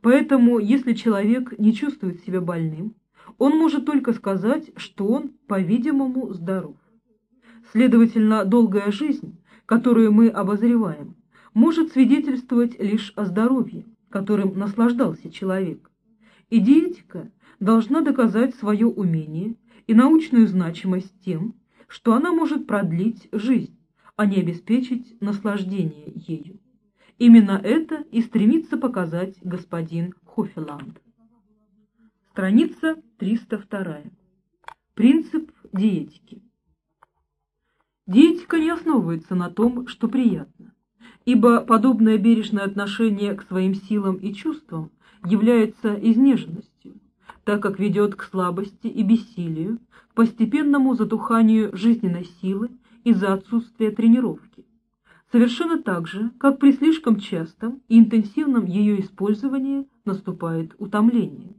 Поэтому, если человек не чувствует себя больным, он может только сказать, что он, по-видимому, здоров. Следовательно, долгая жизнь, которую мы обозреваем, может свидетельствовать лишь о здоровье, которым наслаждался человек. И диетика должна доказать свое умение и научную значимость тем, что она может продлить жизнь, а не обеспечить наслаждение ею. Именно это и стремится показать господин Хофеланд. Страница 302. Принцип диетики. Диетика не основывается на том, что приятно ибо подобное бережное отношение к своим силам и чувствам является изнеженностью, так как ведет к слабости и бессилию, к постепенному затуханию жизненной силы из-за отсутствия тренировки. Совершенно так же, как при слишком частом и интенсивном ее использовании наступает утомление.